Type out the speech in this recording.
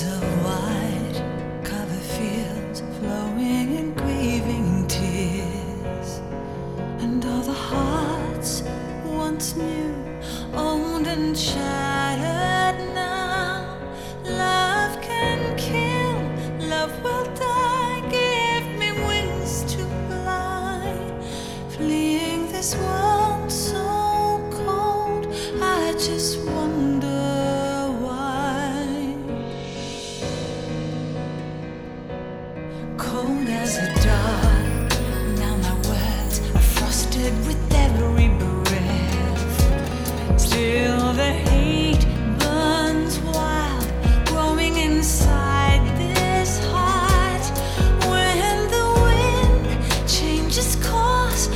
Of white cover fields flowing in grieving tears, and all the hearts once new, owned and shattered now. Love can kill, love will die. Give me wings to fly, fleeing this world so cold. I just wonder cold as a dark. Now my words are frosted with every breath. Still the hate burns wild, growing inside this heart. When the wind changes course.